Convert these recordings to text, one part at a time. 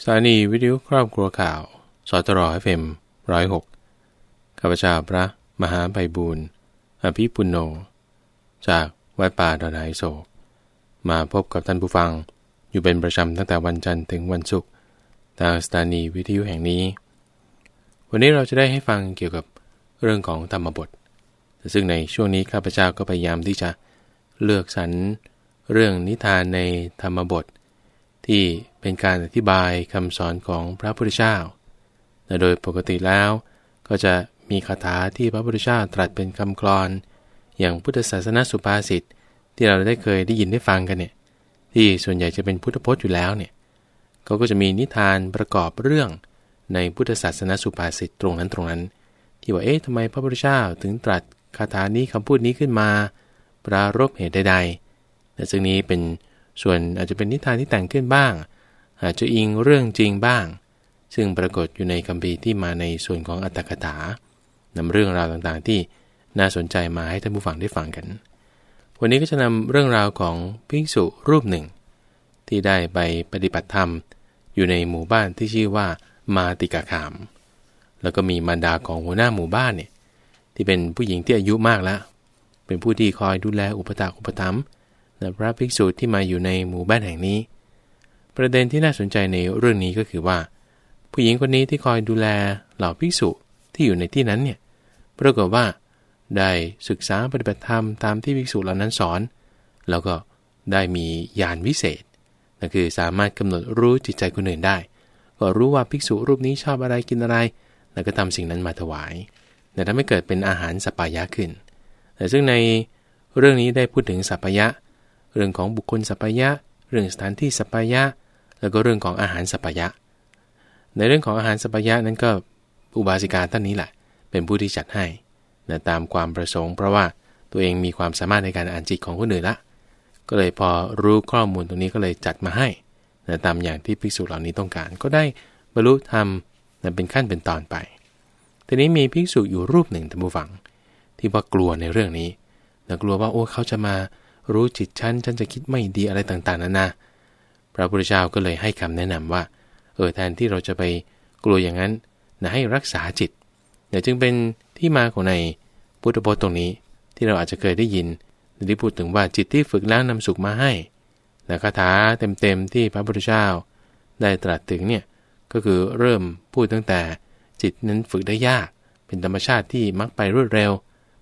สถานีวิทยุครอบครัวข่าว สตรอเฟมร้อยหกข้าพเจ้าพระมหาไพบูรณ์อภิปุโน จากวัดป่าดอนไฮโศก มาพบกับท่านผู้ฟังอยู่เป็นประจำตั้งแต่วันจันทร์ถึงวันศุกร์ทางสถานีวิทยุแห่งนี้ วันนี้เราจะได้ให้ฟังเกี่ยวกับเรื่องของธรรมบท ซึ่งในช่วงนี้ข้าพเจ้าก็พยายามที่จะเลือกสรรเรื่องนิทานในธรรมบท ที่ เป็นการอธิบายคำสอนของพระพุทธเจ้าโดยปกติแล้ว ก็จะมีคาถาที่พระพุทธเจ้าตรัสเป็นคำกลอน อย่างพุทธศาสนาสุภาษิตที่เราได้เคยได้ยินได้ฟังกันเนี่ยที่ส่วนใหญ่จะเป็นพุทธพจน์อยู่แล้วเนี่ยเขาก็จะมีนิทานประกอบเรื่องในพุทธศาสนาสุภาษิตตรงนั้นตรงนั้น ที่ว่าเอ๊ะทำไมพระพุทธเจ้าถึงตรัสคาถานี้คำพูดนี้ขึ้นมา ปรารบเหตุใดๆแต่ซึ่งนี้เป็นส่วนอาจจะเป็นนิทานที่แต่งขึ้นบ้าง อาจจะอิงเรื่องจริงบ้าง ซึ่งปรากฏอยู่ในคัมภีร์ที่มาในส่วนของอัตถกถานำเรื่องราวต่างๆ ที่น่าสนใจมาให้ท่านผู้ฟังได้ฟังกัน วันนี้ก็จะนำเรื่องราวของภิกษุรูปหนึ่ง ที่ได้ไปปฏิบัติธรรม อยู่ในหมู่บ้านที่ชื่อว่ามาติกาคาม แล้วก็มีมารดาของหัวหน้าหมู่บ้านเนี่ยที่เป็นผู้หญิงที่อายุมากแล้ว เป็นผู้ที่คอยดูแลอุปถากอุปถัมภ์นะพระภิกษุที่มาอยู่ในหมู่บ้านแห่งนี้ ประเด็นที่น่าสนใจในเรื่องนี้ก็คือว่า ผู้หญิงคนนี้ที่คอยดูแลเหล่าภิกษุที่อยู่ในที่นั้นเนี่ยปรากฏว่า ได้ศึกษาปฏิบัติธรรมตามที่ภิกษุเหล่านั้นสอน แล้วก็ได้มีญาณวิเศษนั่นคือสามารถกำหนดรู้จิตใจคนอื่นได้ ก็รู้ว่าภิกษุรูปนี้ชอบอะไรกินอะไร แล้วก็ทำสิ่งนั้นมาถวายแต่ทำให้เกิดเป็นอาหารสัปปายะขึ้น แต่ซึ่งในเรื่องนี้ได้พูดถึงสัปปายะ เรื่องของบุคคลสัปปายะ เรื่องสถานที่สัปปายะ แล้วก็เรื่องของอาหารสัปายะ ในเรื่องของอาหารสัปายะนั้นก็อุบาสิกาท่านนี้แหละ เป็นผู้ที่จัดให้นะตามความประสงค์ เพราะว่าตัวเองมีความสามารถในการอ่านจิตของคนอื่นละ ก็เลยพอรู้ข้อมูลตรงนี้ก็เลยจัดมาให้นะตามอย่างที่ภิกษุเหล่านี้ต้องการ ก็ได้บรรลุธรรมนะเป็นขั้นเป็นตอนไป ทีนี้มีภิกษุอยู่รูปหนึ่งท่านผู้ฟัง ที่ว่ากลัวในเรื่องนี้นะกลัวว่าโอ้เขาจะมารู้จิตฉันฉันจะคิดไม่ดีอะไรต่างๆนานาพ ระพุทธเจ้าก็เลยให้คำแนะนำว่า เออแทนที่เราจะไปกลัวอย่างนั้นนะให้รักษาจิตเนี่ยจึงเป็นที่มาของในพุทธพจน์ตรงนี้ ที่เราอาจจะเคยได้ยินที่พูดถึงว่าจิตที่ฝึกแล้วนำสุขมาให้แต่คาถาเต็มๆที่พระพุทธเจ้า ได้ตรัสถึงเนี่ยก็คือเริ่มพูดตั้งแต่จิตนั้นฝึกได้ยาก เป็นธรรมชาติที่มักไปรวดเร็ว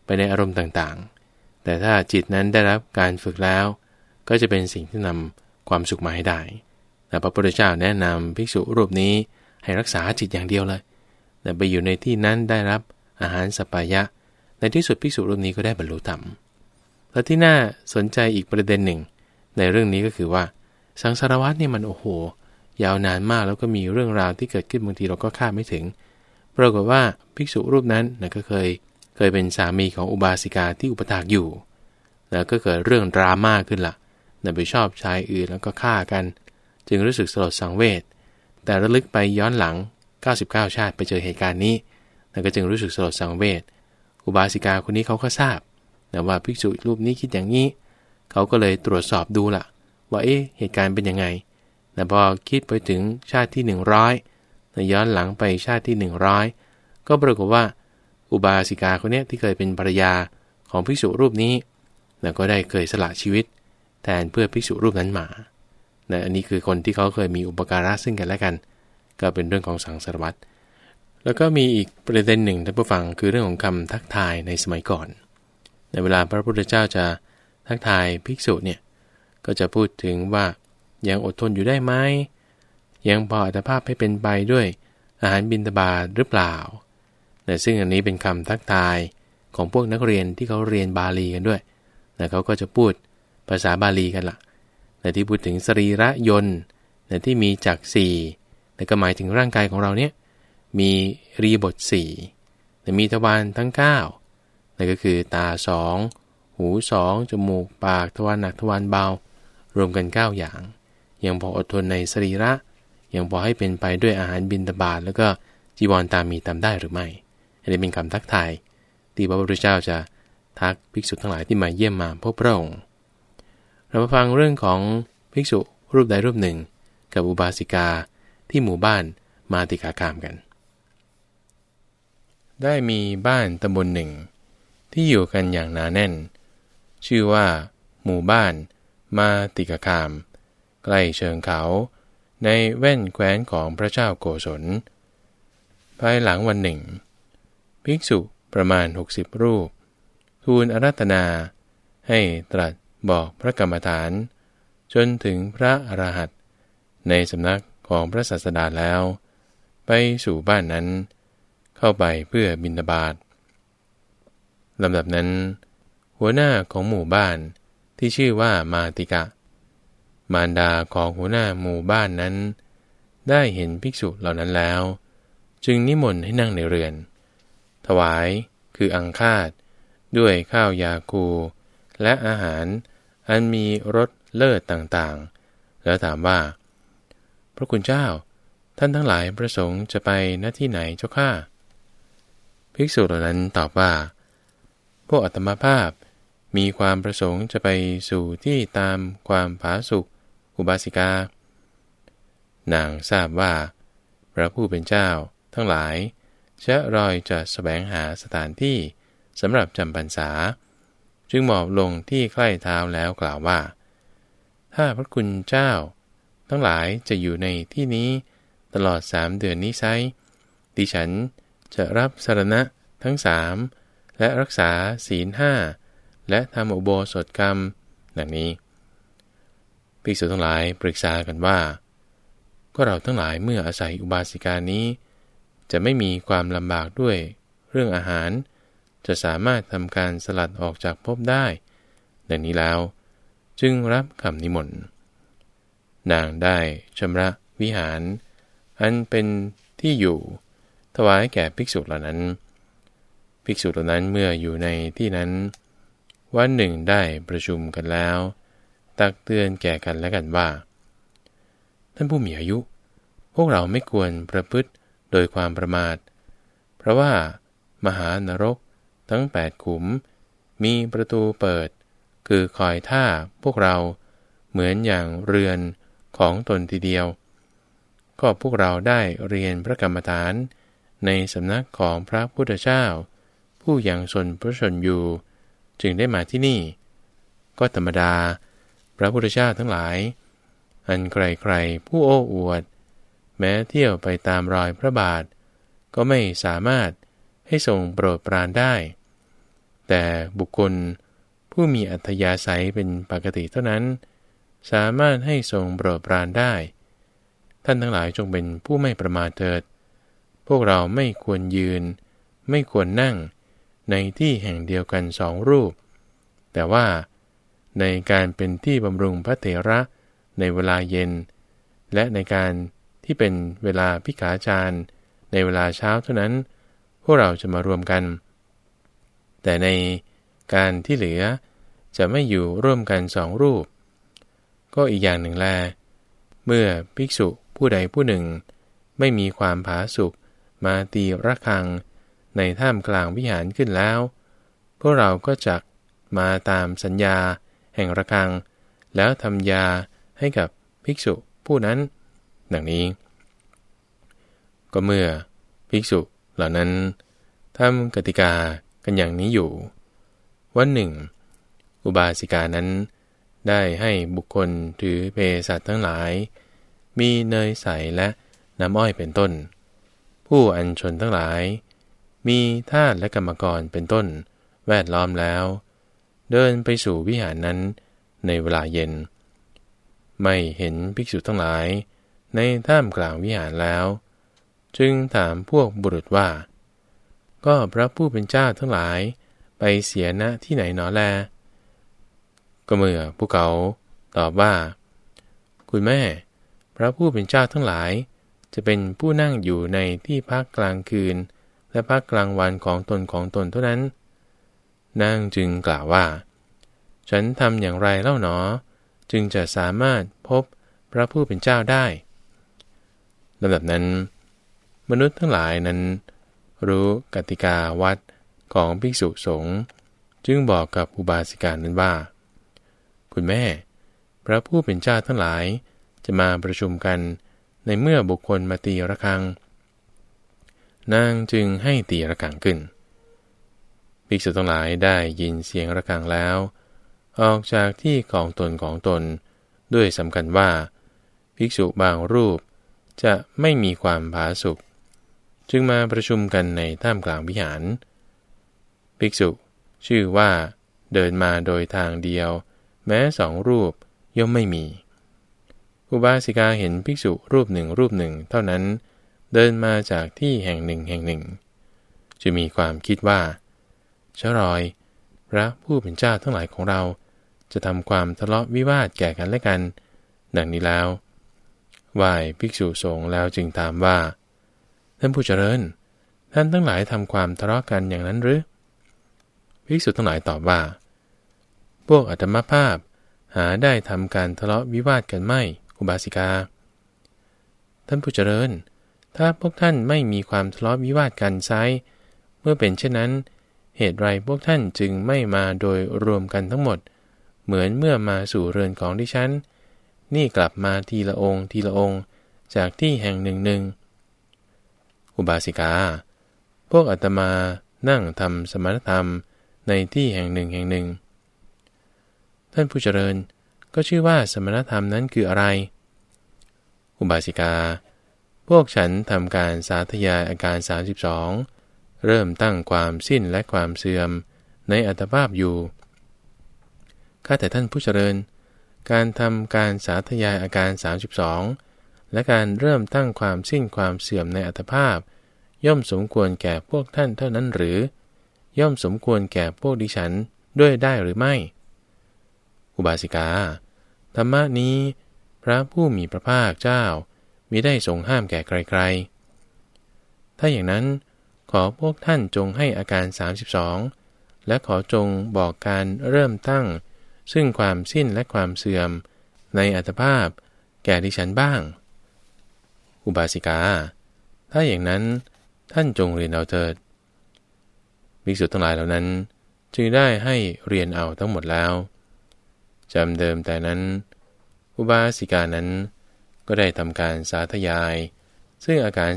ไปในอารมณ์ต่างๆ แต่ถ้าจิตนั้นได้รับการฝึกแล้ว ก็จะเป็นสิ่งที่นำ ความสุขมาให้ได้แต่พระพุทธเจ้าแนะนำภิกษุรูปนี้ให้รักษาจิตอย่างเดียวเลย แต่ไปอยู่ในที่นั้นได้รับอาหารสปายะ ในที่สุดภิกษุรูปนี้ก็ได้บรรลุธรรม และที่น่าสนใจอีกประเด็นหนึ่ง ในเรื่องนี้ก็คือว่า สังสารวัตรเนี่ยมันโอ้โห ยาวนานมากแล้วก็มีเรื่องราวที่เกิดขึ้นบางทีเราก็คาดไม่ถึง ปรากฏว่าภิกษุรูปนั้นนะก็เคยเคยเป็นสามีของอุบาสิกาที่อุปถากอยู่ แล้วก็เกิดเรื่องดราม่าขึ้นละ่ะ ไปชอบชายอื่นแล้วก็ฆ่ากัน จึงรู้สึกสลดสังเวช แต่ระลึกไปย้อนหลัง 99 ชาติไปเจอเหตุการณ์นี้แล้วก็จึงรู้สึกสลดสังเวช อุบาสิกาคนนี้เขาก็ทราบแต่ว่าภิกษุรูปนี้คิดอย่างนี้ เขาก็เลยตรวจสอบดูละ่ะ ว่าเอ๊ะเหตุการณ์เป็นยังไงแต่พอคิดไปถึงชาติที่ 100แล้วย้อนหลังไปชาติที่ 100 ก็ปรากฏว่า อุบาสิกาคนนี้ที่เคยเป็นภรรยาของภิกษุรูปนี้ แล้วก็ได้เคยสละชีวิต แทนเพื่อภิกษุรูปนั้นมานะอันนี้คือคนที่เขาเคยมีอุปการะซึ่งกันและกัน ก็เป็นเรื่องของสังสารวัตรแล้วก็มีอีกประเด็นหนึ่งท่านผู้ฟังคือเรื่องของคำทักทายในสมัยก่อน ในเวลาพระพุทธเจ้าจะทักทายภิกษุเนี่ยก็จะพูดถึงว่ายังอดทนอยู่ได้ไหมยังพออัตภาพให้เป็นไปด้วยอาหารบินตบาหรือเปล่าแต่ซึ่งอันนี้เป็นคำทักทายของพวกนักเรียนที่เขาเรียนบาลีกันด้วยแต่เขาก็จะพูด ภาษาบาลีกันละ่ะแต่ที่พูดถึงสรีระยนต์แต่ที่มีจักสี่แต่ก็หมายถึงร่างกายของเราเนี่ยมีรีบทสี่แต่มีทวารทั้ง9นั่นก็คือตาสองหูสองจมูกปากทวารหนักทวารเบา รวมกัน 9 อย่าง ยังพออดทนในสรีระ ยังพอให้เป็นไปด้วยอาหารบินตบาทแล้วก็จีวรตามมีตามได้หรือไม่อันนี้เป็นคำทักทายที่พระพุทธเจ้าจะทักภิกษุทั้งหลายที่มาเยี่ยมมาพบพระองค์ เรามาฟังเรื่องของภิกษุรูปใดรูปหนึ่ง กับอุบาสิกาที่หมู่บ้านมาติกาคามกัน ได้มีบ้านตำบลหนึ่ง ที่อยู่กันอย่างหนาแน่น ชื่อว่า หมู่บ้าน มาติกาคาม ใกล้เชิงเขา ในแว่นแคว้นของพระเจ้าโกศล ภายหลังวันหนึ่ง ภิกษุประมาณ 60 รูป ทูลอารัตนาให้ตรัส บอกพระกรรมฐาน จนถึงพระอรหันตในสำนักของพระศาสดาแล้ว ไปสู่บ้านนั้น เข้าไปเพื่อบินบาทลำดับนั้น หัวหน้าของหมู่บ้านที่ชื่อว่ามาติกะ มารดาของหัวหน้าหมู่บ้านนั้น ได้เห็นภิกษุเหล่านั้นแล้ว จึงนิมนต์ให้นั่งในเรือน ถวายคืออังคาดด้วยข้าวยาคู และอาหาร อันมีรสเลิศต่างๆ แล้วถามว่า พระคุณเจ้า ท่านทั้งหลายประสงค์จะไปณที่ไหนเจ้าข้าภิกษุเหล่านั้นตอบว่า พวกอัตมาภาพมีความประสงค์จะไปสู่ที่ตามความผาสุกอุบาสิกา นางทราบว่า พระผู้เป็นเจ้า ทั้งหลาย จะรอยจะสแสวงหาสถานที่สำหรับจำพรรษา จึงหมอบลงที่ใกล้เท้าแล้วกล่าวว่า ถ้าพระคุณเจ้า ทั้งหลายจะอยู่ในที่นี้ตลอดสามเดือนนี้ไซดิฉันจะรับสารณะทั้งสามและรักษาศีลห้าและทำอุโบสถกรรม ดังนี้ภิกษุทั้งหลายปรึกษากันว่า ก็เราทั้งหลายเมื่ออาศัยอุบาสิกานี้ จะไม่มีความลำบากด้วยเรื่องอาหาร จะสามารถทำการสลัดออกจากภพได้ดังนี้แล้ว จึงรับคำนิมนต์นางได้ชำระวิหาร อันเป็นที่อยู่ ถวายแก่ภิกษุเหล่านั้น ภิกษุเหล่านั้นเมื่ออยู่ในที่นั้น วันหนึ่งได้ประชุมกันแล้ว ตักเตือนแก่กันและกันว่า ท่านผู้มีอายุ พวกเราไม่ควรประพฤติโดยความประมาท เพราะว่ามหานรก ทั้งแปดขุม มีประตูเปิด คือคอยท่าพวกเรา เหมือนอย่างเรือนของตนทีเดียว ก็พวกเราได้เรียนพระกรรมฐาน ในสำนักของพระพุทธเจ้า ผู้ยังสนพระชนอยู่ จึงได้มาที่นี่ ก็ธรรมดา พระพุทธเจ้าทั้งหลาย อันใครๆผู้โอ้อวด แม้เที่ยวไปตามรอยพระบาท ก็ไม่สามารถ ให้ทรงโปรดปรานได้ แต่บุคคลผู้มีอัธยาศัยเป็นปกติเท่านั้น สามารถให้ทรงโปรดปรานได้ ท่านทั้งหลายจงเป็นผู้ไม่ประมาทเถิด พวกเราไม่ควรยืน ไม่ควรนั่ง ในที่แห่งเดียวกันสองรูป แต่ว่าในการเป็นที่บำรุงพระเถระในเวลาเย็น และในการที่เป็นเวลาพิกาจารในเวลาเช้าเท่านั้น พวกเราจะมารวมกัน แต่ในการที่เหลือจะไม่อยู่ร่วมกันสองรูป ก็อีกอย่างหนึ่งแล เมื่อภิกษุผู้ใดผู้หนึ่ง ไม่มีความผาสุกมาตีระฆัง ในท่ามกลางวิหารขึ้นแล้ว พวกเราก็จะมาตามสัญญา แห่งระฆัง แล้วทำยาให้กับภิกษุผู้นั้น ดังนี้ ก็เมื่อภิกษุ เหล่านั้นทำกติกากันอย่างนี้อยู่ วันหนึ่ง อุบาสิกานั้น ได้ให้บุคคลถือเภสัชทั้งหลาย มีเนยใสและน้ำอ้อยเป็นต้น ผู้อัญชนทั้งหลาย มีทาสและกรรมกรเป็นต้น แวดล้อมแล้ว เดินไปสู่วิหารนั้นในเวลาเย็น ไม่เห็นภิกษุทั้งหลาย ในท่ามกลางวิหารแล้ว จึงถามพวกบุรุษว่า ก็พระผู้เป็นเจ้าทั้งหลายไปเสียณที่ไหนหนอแล ก็เมื่อพวกเขาตอบว่า คุณแม่ พระผู้เป็นเจ้าทั้งหลาย จะเป็นผู้นั่งอยู่ในที่พักกลางคืน และพักกลางวันของตนของตนเท่านั้น นางจึงกล่าวว่า ฉันทำอย่างไรเล่าหนอ จึงจะสามารถพบพระผู้เป็นเจ้าได้ลำดับนั้น มนุษย์ทั้งหลายนั้น รู้กติกาวัดของภิกษุสงฆ์จึงบอกกับอุบาสิกานั้นว่า คุณแม่ พระผู้เป็นเจ้าทั้งหลายจะมาประชุมกันในเมื่อบุคคลมาตีระฆัง นางจึงให้ตีระฆังขึ้นภิกษุทั้งหลายได้ยินเสียงระฆังแล้ว ออกจากที่ของตนของตน ด้วยสำคัญว่า ภิกษุบางรูปจะไม่มีความผาสุก จึงมาประชุมกันในท่ามกลางวิหาร ภิกษุ ชื่อว่า เดินมาโดยทางเดียว แม้สองรูปย่อมไม่มี อุบาสิกาเห็นภิกษุรูปหนึ่งรูปหนึ่งเท่านั้น เดินมาจากที่แห่งหนึ่งแห่งหนึ่ง จะมีความคิดว่าชรอย พระผู้เป็นเจ้าทั้งหลายของเรา จะทำความทะเลาะวิวาทแก่กันและกัน ดังนี้แล้วไหวภิกษุสงฆ์แล้วจึงถามว่า ท่านผู้เจริญ ท่านทั้งหลายทำความทะเลาะกันอย่างนั้นหรือภิกษุทั้งหลายตอบว่า พวกอัตมภาพ หาได้ทำการทะเลาะวิวาทกันไม่อุบาสิกา ท่านผู้เจริญ ถ้าพวกท่านไม่มีความทะเลาะวิวาทกันไซเมื่อเป็นเช่นนั้น เหตุไรพวกท่านจึงไม่มาโดยรวมกันทั้งหมด เหมือนเมื่อมาสู่เรือนของดิฉัน นี่กลับมาทีละองค์ทีละองค์ จากที่แห่งหนึ่งหนึ่ง อุบาสิกา พวกอาตมานั่งทำสมณธรรมในที่แห่งหนึ่งแห่งหนึ่ง ท่านผู้เจริญก็ชื่อว่าสมณธรรมนั้นคืออะไร อุบาสิกา พวกฉันทำการสาธยายอาการ 32 เริ่มตั้งความสิ้นและความเสื่อมในอัตภาพอยู่ข้าแต่ท่านผู้เจริญ การทำการสาธยายอาการ 32 และการเริ่มตั้งความสิ้นความเสื่อมในอัตภาพ ย่อมสมควรแก่พวกท่านเท่านั้นหรือ ย่อมสมควรแก่พวกดิฉันด้วยได้หรือไม่ อุบาสิกา ธรรมนี้ พระผู้มีพระภาคเจ้ามิได้ทรงห้ามแก่ใครๆ ถ้าอย่างนั้นขอพวกท่านจงให้อาการ 32 และขอจงบอกการเริ่มตั้ง ซึ่งความสิ้นและความเสื่อม ในอัตภาพ แก่ดิฉันบ้าง อุบาสิกา ถ้าอย่างนั้นท่านจงเรียนเอาเถิดภิกษุทั้งหลายเหล่านั้น จึงได้ให้เรียนเอาทั้งหมดแล้วจำเดิมแต่นั้น อุบาสิกานั้นก็ได้ทำการสาธยาย ซึ่งอาการ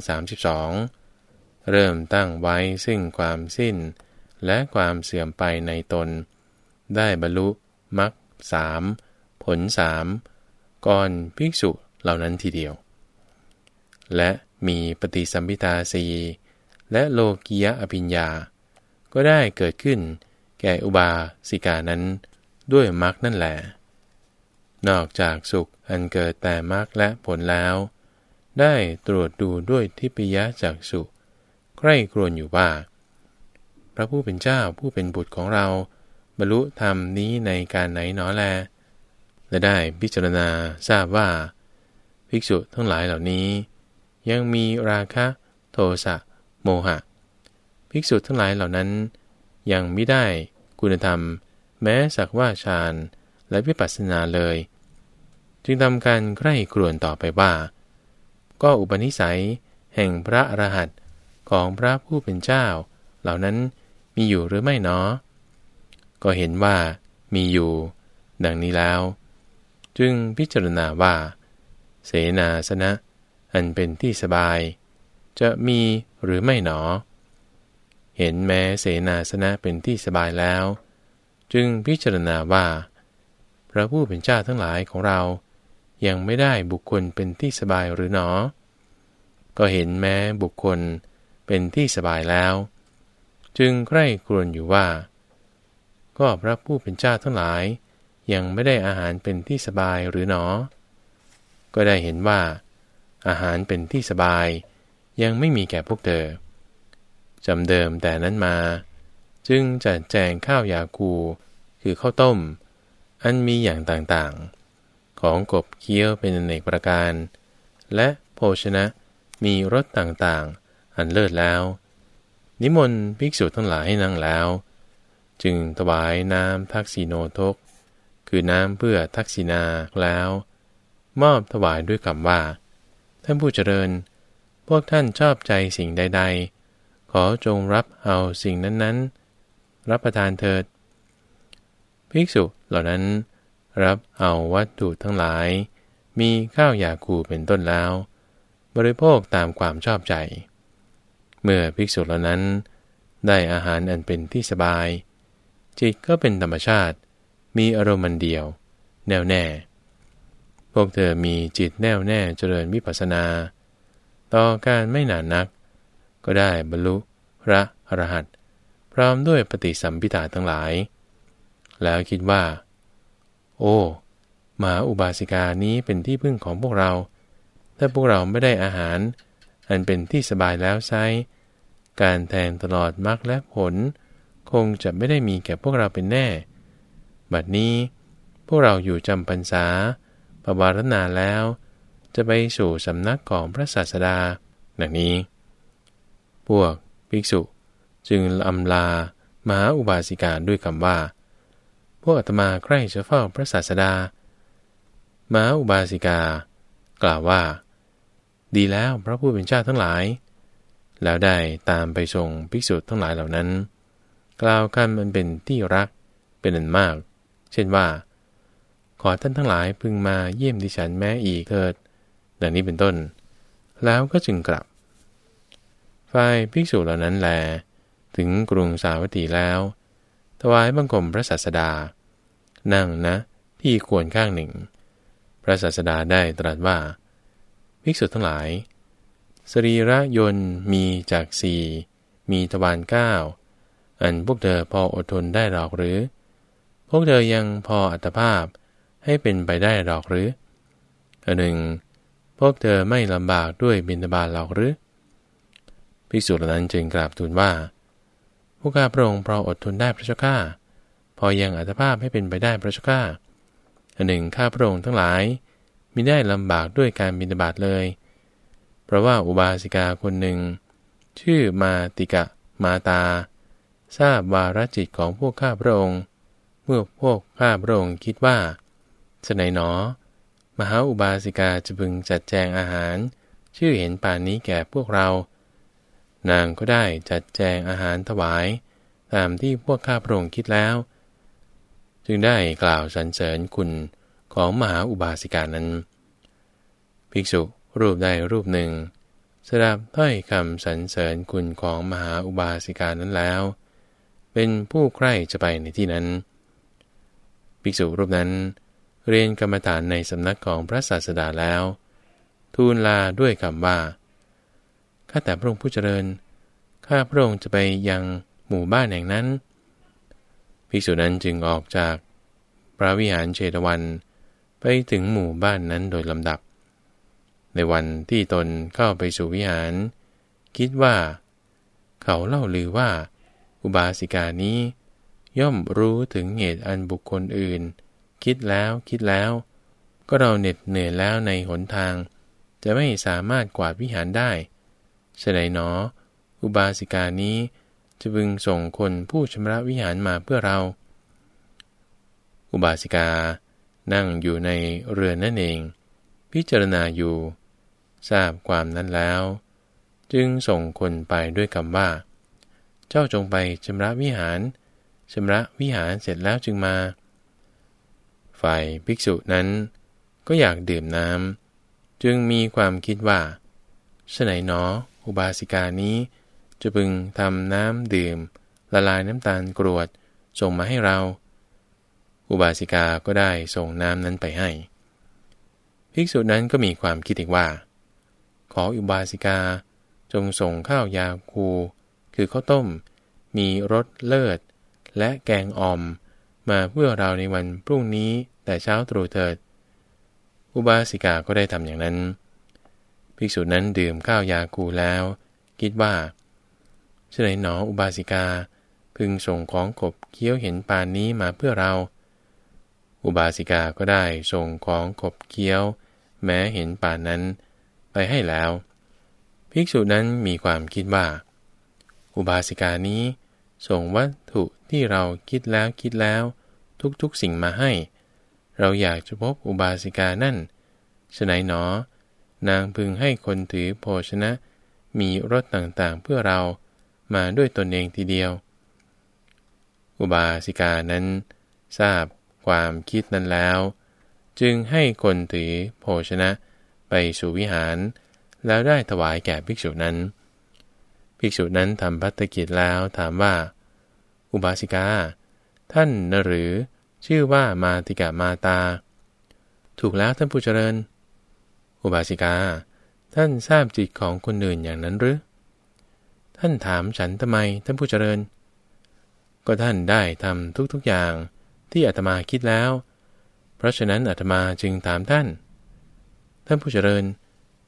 32 เริ่มตั้งไว้ซึ่งความสิ้นและความเสื่อมไปในตน ได้บรรลุมรรคสามผลสามก่อนภิกษุเหล่านั้นทีเดียว และมีปฏิสัมพิทาสีและโลกียอภิญญา ก็ได้เกิดขึ้นแก่อุบาสิกานั้น ด้วยมรรคนั่นแหละนอกจากสุขอันเกิดแต่มรรคและผลแล้ว ได้ตรวจดูด้วยทิพยะจากสุใกล้ครวนอยู่ว่า พระผู้เป็นเจ้าผู้เป็นบุตรของเรา บรรลุธรรมนี้ในการไหนหนอแล และได้พิจารณาทราบว่า ภิกษุทั้งหลายเหล่านี้ ยังมีราคะ โทสะ โมหะ ภิกษุทั้งหลายเหล่านั้น ยังไม่ได้คุณธรรม แม้สักว่าฌานและวิปัสสนาเลย จึงทำการใกล้ครวนต่อไปว่า ก็อุปนิสัย แห่งพระอรหันต์ของพระผู้เป็นเจ้า เหล่านั้นมีอยู่หรือไม่เนาะก็เห็นว่ามีอยู่ ดังนี้แล้ว จึงพิจารณาว่า เสนาสนะ อันเป็นที่สบาย จะมีหรือไม่หนอ เห็นแม้เสนาสนะเป็นที่สบายแล้ว จึงพิจารณาว่า พระผู้เป็นเจ้าทั้งหลายของเรา ยังไม่ได้บุคคลเป็นที่สบายหรือหนอ ก็เห็นแม้บุคคลเป็นที่สบายแล้ว จึงใคร่ครวญอยู่ว่า ก็พระผู้เป็นเจ้าทั้งหลายยังไม่ได้อาหารเป็นที่สบายหรือหนอ ก็ได้เห็นว่า อาหารเป็นที่สบาย ยังไม่มีแก่พวกเธอจำเดิมแต่นั้นมา จึงจัดแจงข้าวยาคู คือข้าวต้ม อันมีอย่างต่างๆ ของกบเคี้ยวเป็นเอกประการ และโภชนะมีรสต่างๆ อันเลิศแล้ว นิมนต์ภิกษุทั้งหลายให้นั่งแล้ว จึงถวายน้ำทักษิโนทก คือน้ำเพื่อทักษินาแล้ว มอบถวายด้วยคำว่า ท่านผู้เจริญ พวกท่านชอบใจสิ่งใด ๆ ขอจงรับเอาสิ่งนั้นๆ รับประทานเถิด ภิกษุเหล่านั้น รับเอาวัตถุทั้งหลาย มีข้าวยาคูเป็นต้นแล้ว บริโภคตามความชอบใจ เมื่อภิกษุเหล่านั้น ได้อาหารอันเป็นที่สบาย จิตก็เป็นธรรมชาติ มีอารมณ์เดียว แน่วแน่ วกเธอมีจิตแน่วแน่เจริญวิปัสนา ต่อการไม่นานนัก ก็ได้บรรลุพระอรหันต์พร้อมด้วยปฏิสัมพิธาทั้งหลาย แล้วคิดว่า โอ้หมาอุบาสิกานี้เป็นที่พึ่งของพวกเรา ถ้าพวกเราไม่ได้อาหาร อันเป็นที่สบายแล้วไซการแทงตลอดมรรคและผล คงจะไม่ได้มีแก่พวกเราเป็นแน่ บัดนี้ พวกเราอยู่จำพรรษา ปวารณาแล้ว จะไปสู่สำนักของพระศาสดาดังนี้ พวกภิกษุ จึงอำลามหาอุบาสิกาด้วยคำว่า พวกอาตมาใคร่จะเฝ้าพระศาสดามหาอุบาสิกา กล่าวว่า ดีแล้วพระผู้เป็นเจ้าทั้งหลาย แล้วได้ตามไปส่งภิกษุทั้งหลายเหล่านั้น กล่าวคำมันเป็นที่รักเป็นอันมาก เช่นว่า ขอท่านทั้งหลายพึงมาเยี่ยมดิฉันแม้อีกเถิด ดังนี้เป็นต้น แล้วก็จึงกลับ ฝ่ายภิกษุเหล่านั้นแล ถึงกรุงสาวัตถีแล้ว ถวายบังคมพระศาสดา นั่งนะที่ควรข้างหนึ่ง พระศาสดาได้ตรัสว่า ภิกษุทั้งหลาย สรีระยนต์มีจากสี่มีทวารเก้าอันพวกเธอพออดทนได้หรอกหรือ พวกเธอยังพออัตภาพ ให้เป็นไปได้หรอกหรืออันหนึ่ง พวกเธอไม่ลำบากด้วยบินบาลหรอกหรือภิกษุเหล่านั้นจึงกราบทูลว่าพวกข้าพระองค์พออดทนได้พระเจ้าข้าพอยังอัตภาพให้เป็นไปได้พระเจ้าข้าอันหนึ่งข้าพระองค์ทั้งหลายมิได้ลำบากด้วยการบินาบาตเลย เพราะว่าอุบาสิกาคนหนึ่ง ชื่อมาติกะมาตา ทราบวาระจิตของพวกข้าพระองค์ เมื่อพวกข้าพระองค์คิดว่า สนัยหนอ มหาอุบาสิกาจะพึงจัดแจงอาหาร ชื่อเห็นป่านนี้แก่พวกเรา นางก็ได้จัดแจงอาหารถวาย ตามที่พวกข้าพระองค์คิดแล้ว จึงได้กล่าวสรรเสริญคุณของมหาอุบาสิกานั้น ภิกษุรูปใดรูปหนึ่งสดับถ้อยคำสรรเสริญคุณของมหาอุบาสิกานั้นแล้ว เป็นผู้ใคร่จะไปในที่นั้น ภิกษุรูปนั้น เรียนกรรมฐานในสำนักของพระศาสดาแล้ว ทูลลาด้วยคำว่า ข้าแต่พระองค์ผู้เจริญ ข้าพระองค์จะไปยังหมู่บ้านแห่งนั้น ภิกษุนั้นจึงออกจากพระวิหารเชตวัน ไปถึงหมู่บ้านนั้นโดยลำดับ ในวันที่ตนเข้าไปสู่วิหาร คิดว่า เขาเล่าลือว่า อุบาสิกานี้ย่อมรู้ถึงเหตุอันบุคคลอื่น คิดแล้วคิดแล้ว ก็เราเหน็ดเหนื่อยแล้วในหนทาง จะไม่สามารถกวาดวิหารได้ฉนัยหนอ อุบาสิกานี้จะพึงส่งคนผู้ชำระวิหารมาเพื่อเรา อุบาสิกา นั่งอยู่ในเรือนนั่นเอง พิจารณาอยู่ ทราบความนั้นแล้ว จึงส่งคนไปด้วยคำว่า เจ้าจงไปชำระวิหารชำระวิหารเสร็จแล้วจึงมา ฝ่ายภิกษุนั้น ก็อยากดื่มน้ำจึงมีความคิดว่าฉไหนหนอ อุบาสิกานี้ จะพึงทำน้ำดื่ม ละลายน้ำตาลกรวดส่งมาให้เรา อุบาสิกาก็ได้ส่งน้ำนั้นไปให้ ภิกษุนั้นก็มีความคิดอีกว่า ขออุบาสิกาจงส่งข้าวยาคู คือข้าวต้ม มีรสเลิศ และแกงอ่อม มาเพื่อเราในวันพรุ่งนี้แต่เช้าตรู่เถิด อุบาสิกาก็ได้ทำอย่างนั้น ภิกษุนั้นดื่มข้าวยาคูแล้ว คิดว่าเฉลยหนออุบาสิกา พึงส่งของขบเคี้ยวเห็นปานนี้มาเพื่อเรา อุบาสิกาก็ได้ส่งของขบเคี้ยว แม้เห็นปานนั้น ไปให้แล้ว ภิกษุนั้นมีความคิดว่า อุบาสิกานี้ส่งวัตถุที่เราคิดแล้วคิดแล้ว ทุกๆสิ่งมาให้ เราอยากจะพบอุบาสิกานั่นฉนัยหนอ นางพึงให้คนถือโภชนะ มีรถต่างๆเพื่อเรามาด้วยตนเองทีเดียว อุบาสิกานั้น ทราบความคิดนั้นแล้ว จึงให้คนถือโภชนะไปสู่วิหาร แล้วได้ถวายแก่ภิกษุนั้น ภิกษุนั้นทำพัฒกิจแล้วถามว่า อุบาสิกา ท่านนหรือชื่อว่ามาติกามาตา ถูกแล้วท่านผู้เจริญ อุบาสิกา ท่านทราบจิตของคนอื่นอย่างนั้นหรือ ท่านถามฉันทำไมท่านผู้เจริญ ก็ท่านได้ทำทุกๆอย่างที่อาตมาคิดแล้ว เพราะฉะนั้นอาตมาจึงถามท่าน ท่านผู้เจริญ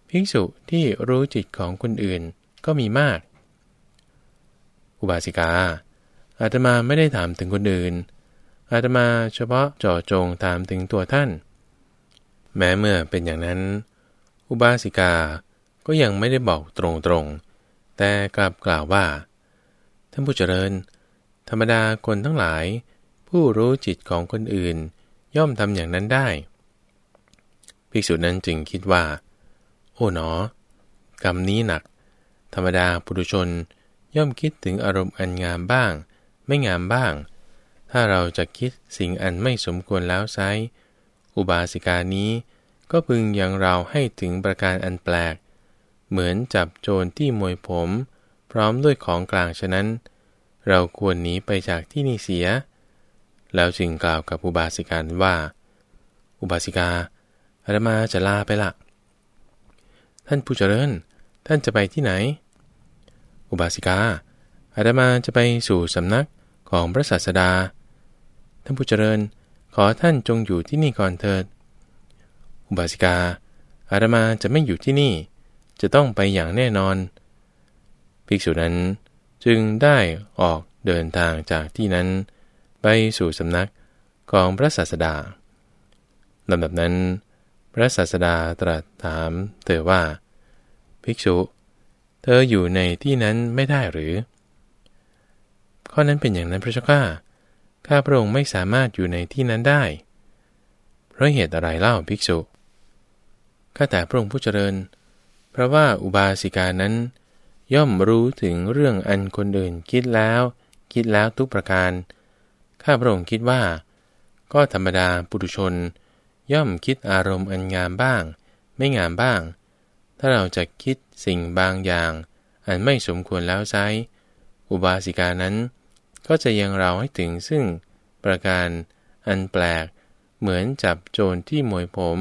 ภิกษุที่รู้จิตของคนอื่นก็มีมาก อุบาสิกา อาตมาไม่ได้ถามถึงคนอื่น อาตมาเฉพาะเจาะจงถามถึงตัวท่าน แม้เมื่อเป็นอย่างนั้น อุบาสิกาก็ยังไม่ได้บอกตรงๆ แต่กลับกล่าวว่า ท่านผู้เจริญ ธรรมดาคนทั้งหลาย ผู้รู้จิตของคนอื่น ย่อมทำอย่างนั้นได้ ภิกษุนั้นจึงคิดว่า โอ๋หนอกรรมนี้หนัก ธรรมดาปุถุชนย่อมคิดถึงอารมณ์อันงามบ้าง ไม่งามบ้าง ถ้าเราจะคิดสิ่งอันไม่สมควรแล้วไซอุบาสิกานี้ก็พึงยังเราให้ถึงประการอันแปลก เหมือนจับโจรที่มวยผม พร้อมด้วยของกลางฉะนั้น เราควรหนีไปจากที่นี่เสีย แล้วจึงกล่าวกับอุบาสิกาว่า อุบาสิกาอาตมาจะลาไปละ ท่านผู้เจริญ ท่านจะไปที่ไหน อุบาสิกาอาตมาจะไปสู่สำนัก ของพระศาสดา ท่านผู้เจริญ ขอท่านจงอยู่ที่นี่ก่อนเถิด อุบาสิกา อาตมาจะไม่อยู่ที่นี่ จะต้องไปอย่างแน่นอน ภิกษุนั้นจึงได้ออกเดินทางจากที่นั้น ไปสู่สำนักของพระศาสดาลำดับนั้น พระศาสดาตรัสถามเธอว่า ภิกษุ เธออยู่ในที่นั้นไม่ได้หรือ ข้อนั้นเป็นอย่างนั้นพระเจ้าข้าข้าพระองค์ไม่สามารถอยู่ในที่นั้นได้ เพราะเหตุอะไรเล่าภิกษุ ข้าแต่พระองค์ผู้เจริญ เพราะว่าอุบาสิกานั้น ย่อมรู้ถึงเรื่องอันคนอื่นคิดแล้ว คิดแล้วทุกประการ ข้าพระองค์คิดว่า ก็ธรรมดาปุถุชน ย่อมคิดอารมณ์อันงามบ้าง ไม่งามบ้าง ถ้าเราจะคิดสิ่งบางอย่าง อันไม่สมควรแล้วไซอุบาสิกานั้น ก็จะยังเราให้ถึงซึ่งประการอันแปลก เหมือนจับโจรที่มวยผม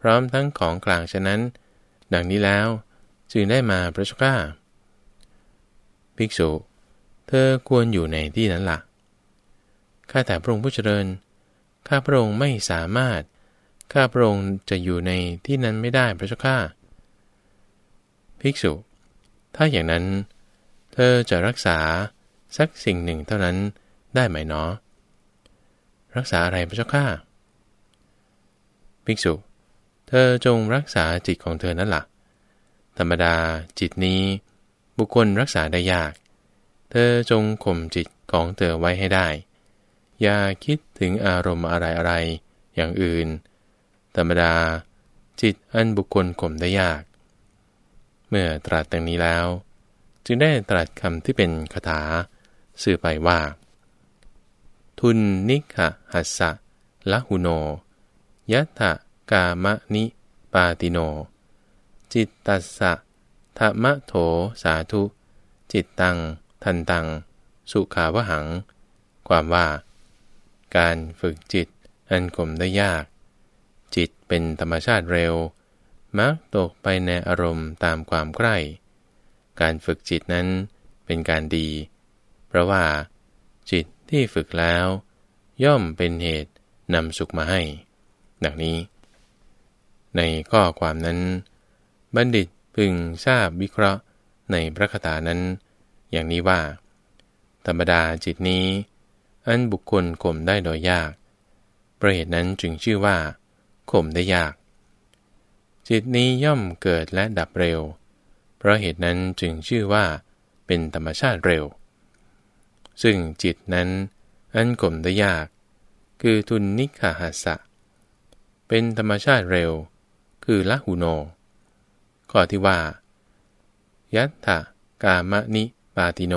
พร้อมทั้งของกลางฉะนั้น ดังนี้แล้วจึงได้มาพระชก้าภิกษุ เธอควรอยู่ในที่นั้นละ่ะ ข้าแต่พระองค์ผู้เจริญ ข้าพระองค์ไม่สามารถ ข้าพระองค์จะอยู่ในที่นั้นไม่ได้พระเจ้าข้า ภิกษุ ถ้าอย่างนั้น เธอจะรักษา สักสิ่งหนึ่งเท่านั้นได้ไหมเนาะรักษาอะไรพระเจ้าข้าภิกษุ เธอจงรักษาจิตของเธอนั่นละ่ะ ธรรมดาจิตนี้ บุคคลรักษาได้ยาก เธอจงข่มจิตของเธอไว้ให้ได้ อย่าคิดถึงอารมณ์อะไรอะไรอย่างอื่น ธรรมดา จิตอันบุคคลข่มได้ยาก เมื่อตรัสดังนี้แล้ว จึงได้ตรัสคำที่เป็นคาถา สื่อไปว่า ทุนนิขะหัสสะละหุโนยัตถกามะนิปาติโน จิตตัสสะธรรมโถสาธุ จิตตัง ทันตัง สุขาวหัง ความว่า การฝึกจิตอันข่มได้ยาก จิตเป็นธรรมชาติเร็ว มักตกไปในอารมณ์ตามความใกล้ การฝึกจิตนั้นเป็นการดี ราะว่า จิตที่ฝึกแล้ว ย่อมเป็นเหตุนำสุขมาให้ ดังนี้ ในข้อความนั้น บัณฑิตพึงทราบวิเคราะห์ในพระคาถานั้น อย่างนี้ว่า ธรรมดาจิตนี้ อันบุคคลข่มได้โดยยากประเหตุนั้นจึงชื่อว่าข่มได้ยาก จิตนี้ย่อมเกิดและดับเร็ว เพราะเหตุนั้นจึงชื่อว่าเป็นธรรมชาติเร็ว ซึ่งจิตนั้นอันข่มได้ยาก คือทุนนิขาหัสะ เป็นธรรมชาติเร็ว คือละหุโน ข้อที่ว่า ยัตถะกามะนิปาติโน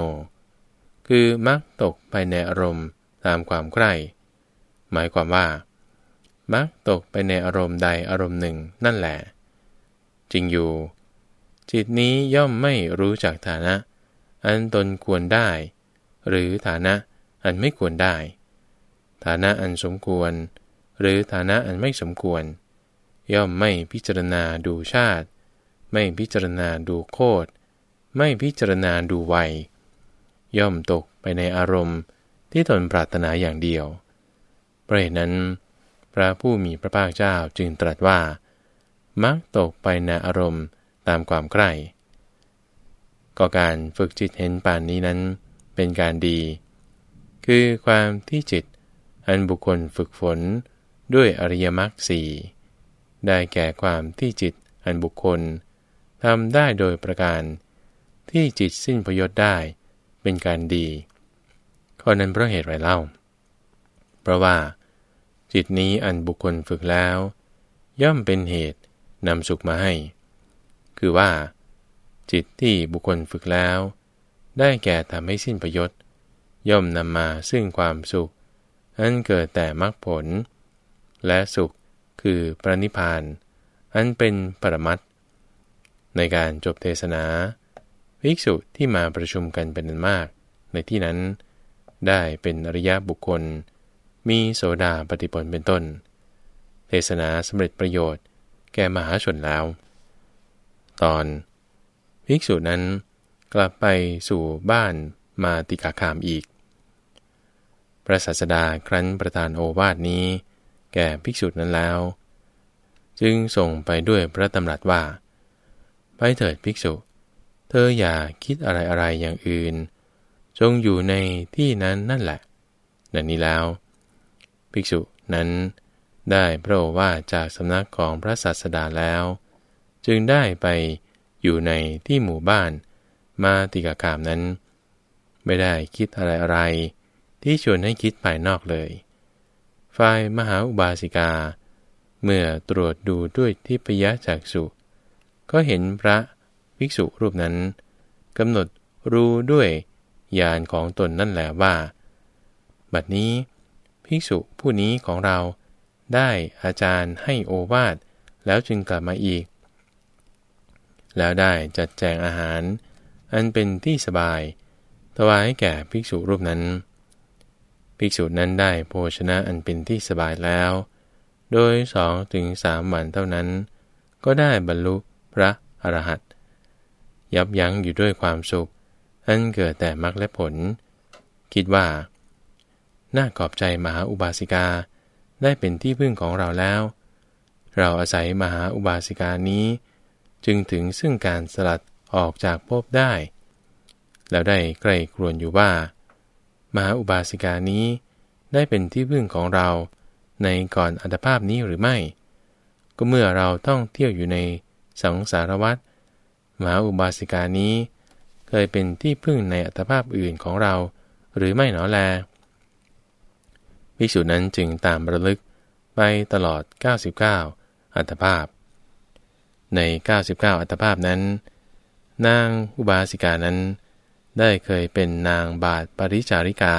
คือมักตกไปในอารมณ์ตามความใกล้หมายความว่า มักตกไปในอารมณ์ใดอารมณ์หนึ่งนั่นแหละ จริงอยู่ จิตนี้ย่อมไม่รู้จักฐานะ อันตนควรได้ หรือฐานะอันไม่ควรได้ ฐานะอันสมควร หรือฐานะอันไม่สมควร ย่อมไม่พิจารณาดูชาติ ไม่พิจารณาดูโคดไม่พิจารณาดูวัย ย่อมตกไปในอารมณ์ที่ตนปรารถนาอย่างเดียวเพราะเหตุนั้น พระผู้มีพระภาคเจ้าจึงตรัสว่า มักตกไปในอารมณ์ตามความใคร่ก็การฝึกจิตเห็นป่านนี้นั้น เป็นการดี คือความที่จิต อันบุคคลฝึกฝนด้วยอริยมรรคสี่ได้แก่ความที่จิตอันบุคคลทำได้โดยประการ ที่จิตสิ้นพยศได้เป็นการดีข้อนั้นเพราะเหตุไรเล่า เพราะว่า จิตนี้อันบุคคลฝึกแล้ว ย่อมเป็นเหตุนำสุขมาให้ คือว่า จิตที่บุคคลฝึกแล้ว ได้แก่ทำให้สิ้นประโยชน์ย่อมนำมาซึ่งความสุข อันเกิดแต่มรรคผล และสุขคือปรนิพาน อันเป็นปรมัตในการจบเทศนาภิกษุที่มาประชุมกันเป็นมาก ในที่นั้น ได้เป็นอริยบุคคล มีโสดาปฏิผลเป็นต้น เทศนาสำเร็จประโยชน์แก่มหาชนแล้ว ตอนภิกษุนั้น กลับไปสู่บ้านมาติกาคามอีก พระศาสดาครั้นประทานโอวาทนี้ แก่ภิกษุนั้นแล้ว จึงส่งไปด้วยพระตำรัสว่า ไปเถิดภิกษุ เธออย่าคิดอะไรอะไรอย่างอื่น จงอยู่ในที่นั้นนั่นแหละดังนี้แล้ว ภิกษุนั้นได้พระโอว่าจากสำนักของพระศาสดาแล้ว จึงได้ไปอยู่ในที่หมู่บ้าน มาติกากามนั้น ไม่ได้คิดอะไรอะไร ที่ชวนให้คิดภายนอกเลย ฝ่ายมหาอุบาสิกา เมื่อตรวจดูด้วยทิพยจากสุก็เห็นพระภิกษุรูปนั้นกำหนดรู้ด้วยญาณของตนนั่นแหละว่า บัดนี้ภิกษุผู้นี้ของเราได้อาจารย์ให้โอวาทแล้วจึงกลับมาอีก แล้วได้จัดแจงอาหาร อันเป็นที่สบาย ถวายให้แก่ภิกษุรูปนั้น ภิกษุนั้นได้โภชนะอันเป็นที่สบายแล้ว โดยสองถึงสามวันเท่านั้น ก็ได้บรรลุพระอรหันต์ยับยั้งอยู่ด้วยความสุข อันเกิดแต่มรรคและผล คิดว่า น่าขอบใจมหาอุบาสิกาได้เป็นที่พึ่งของเราแล้ว เราอาศัยมหาอุบาสิกานี้ จึงถึงซึ่งการสลัด ออกจากภพได้ แล้วได้ใกล้ครวนอยู่ว่า มหาอุบาสิกานี้ได้เป็นที่พึ่งของเราในก่อนอัตภาพนี้หรือไม่ ก็เมื่อเราต้องเที่ยวอยู่ในสังสารวัฏมหาอุบาสิกานี้ เคยเป็นที่พึ่งในอัตภาพอื่นของเรา หรือไม่หนอแลภิกษุนั้นจึงตามระลึกไปตลอด 99 อัตภาพ ใน 99 อัตภาพนั้น นางอุบาสิกานั้น ได้เคยเป็นนางบาทปริจาริกา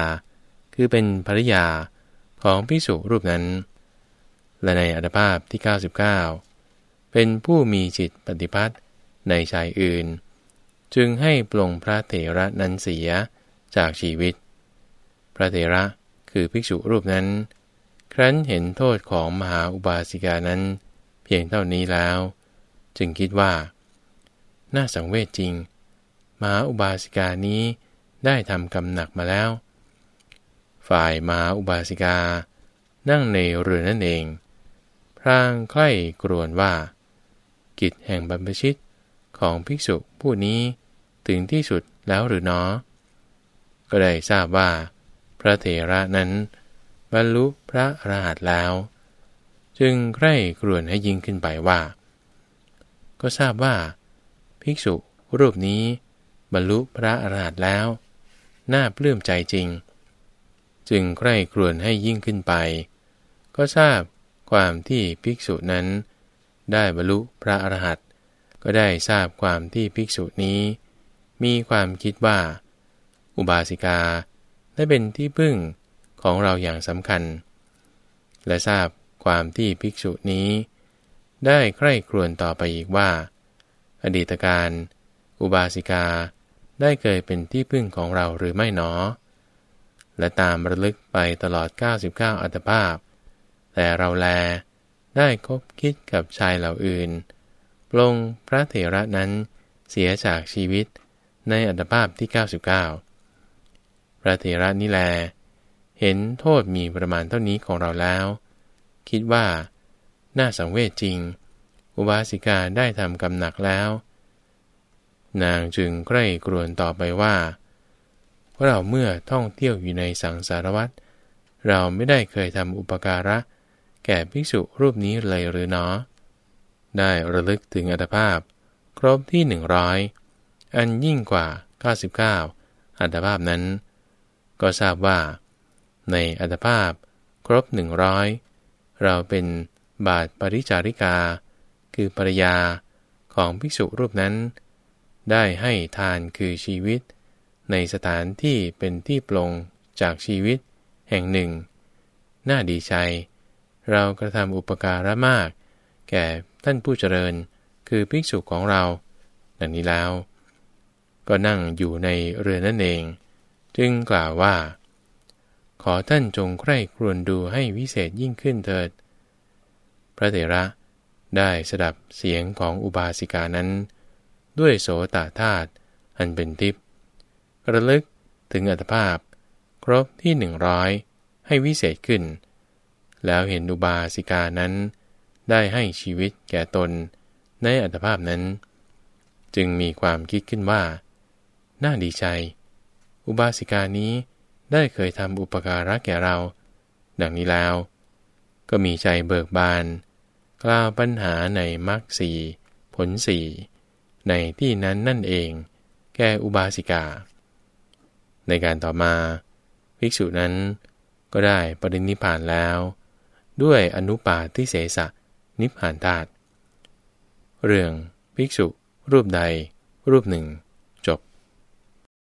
คือเป็นภริยาของภิกษุรูปนั้น และในอัตภาพที่ 99 เป็นผู้มีจิตปฏิพัติในชายอื่น จึงให้ปลงพระเถระนั้นเสียจากชีวิต พระเถระคือภิกษุรูปนั้น ครั้นเห็นโทษของมหาอุบาสิกานั้น เพียงเท่านี้แล้ว จึงคิดว่า น่าสังเวชจริง มหาอุบาสิกานี้ได้ทำกรรมหนักมาแล้ว ฝ่ายมหาอุบาสิกา นั่งในเรือนนั่นเอง พรางใคร่กรวนว่า กิจแห่งบรรพชิตของภิกษุผู้นี้ถึงที่สุดแล้วหรือเนอ ก็ได้ทราบว่า พระเถระนั้นบรรลุพระอรหันต์แล้ว จึงใคร่กรวนให้ยิ่งขึ้นไปว่า ก็ทราบว่า ภิกษุ รูปนี้ บรรลุพระอรหันต์แล้ว น่าปลื้มใจจริง จึงใคร่กรวนให้ยิ่งขึ้นไป ก็ทราบความที่ภิกษุนั้น ได้บรรลุพระอรหันต์ก็ได้ทราบความที่ภิกษุนี้ มีความคิดว่า อุบาสิกาได้เป็นที่พึ่งของเราอย่างสำคัญ และทราบความที่ภิกษุนี้ ได้ใคร่ครวญต่อไปอีกว่า อดีตการ อุบาสิกา ได้เคยเป็นที่พึ่งของเราหรือไม่หนอ และตามระลึกไปตลอด 99 อัตภาพ แต่เราแล ได้คบคิดกับชายเหล่าอื่น ปลงพระเถระนั้นเสียจากชีวิตในอัตภาพที่ 99 พระเถระนี่แล เห็นโทษมีประมาณเท่านี้ของเราแล้ว คิดว่า น่าสังเวชจริง อุบาสิกาได้ทำกำหนักแล้ว นางจึงใกล้กรวนต่อไปว่าเราเมื่อท่องเที่ยวอยู่ในสังสารวัตรเราไม่ได้เคยทำอุปการะ แก่ภิกษุรูปนี้เลยหรือเนาะได้ระลึกถึงอัตภาพ ครบที่หนึ่งร้อยอันยิ่งกว่า 99 อัตภาพนั้น ก็ทราบว่า ในอัตภาพ ครบหนึ่งร้อยเราเป็นบาทปริจาริกา คือปริยาของภิกษุรูปนั้น ได้ให้ทานคือชีวิต ในสถานที่เป็นที่ปลงจากชีวิต แห่งหนึ่ง น่าดีใจ เรากระทำอุปการะมาก แก่ท่านผู้เจริญคือภิกษุของเรา ดังนี้แล้ว ก็นั่งอยู่ในเรือนนั่นเอง จึงกล่าวว่า ขอท่านจงใคร่ครวญดูให้วิเศษยิ่งขึ้นเถิด พระเถระ ได้สดับเสียงของอุบาสิกานั้น ด้วยโสตธาตุอันเป็นทิพย์ระลึกถึงอัตภาพ ครบที่หนึ่งร้อยให้วิเศษขึ้น แล้วเห็นอุบาสิกานั้น ได้ให้ชีวิตแก่ตนในอัตภาพนั้น จึงมีความคิดขึ้นว่า น่าดีใจ อุบาสิกานี้ได้เคยทำอุปการะแก่เรา ดังนี้แล้ว ก็มีใจเบิกบาน กล่าวปัญหาในมรรคสีผลสีในที่นั้นนั่นเอง แก่อุบาสิกา ในการต่อมา ภิกษุนั้นก็ได้ปรินิพานแล้ว ด้วยอนุปาทิเสสะนิพพานธาตุเรื่องภิกษุรูปใดรูปหนึ่ง